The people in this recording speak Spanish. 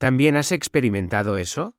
¿También has experimentado eso?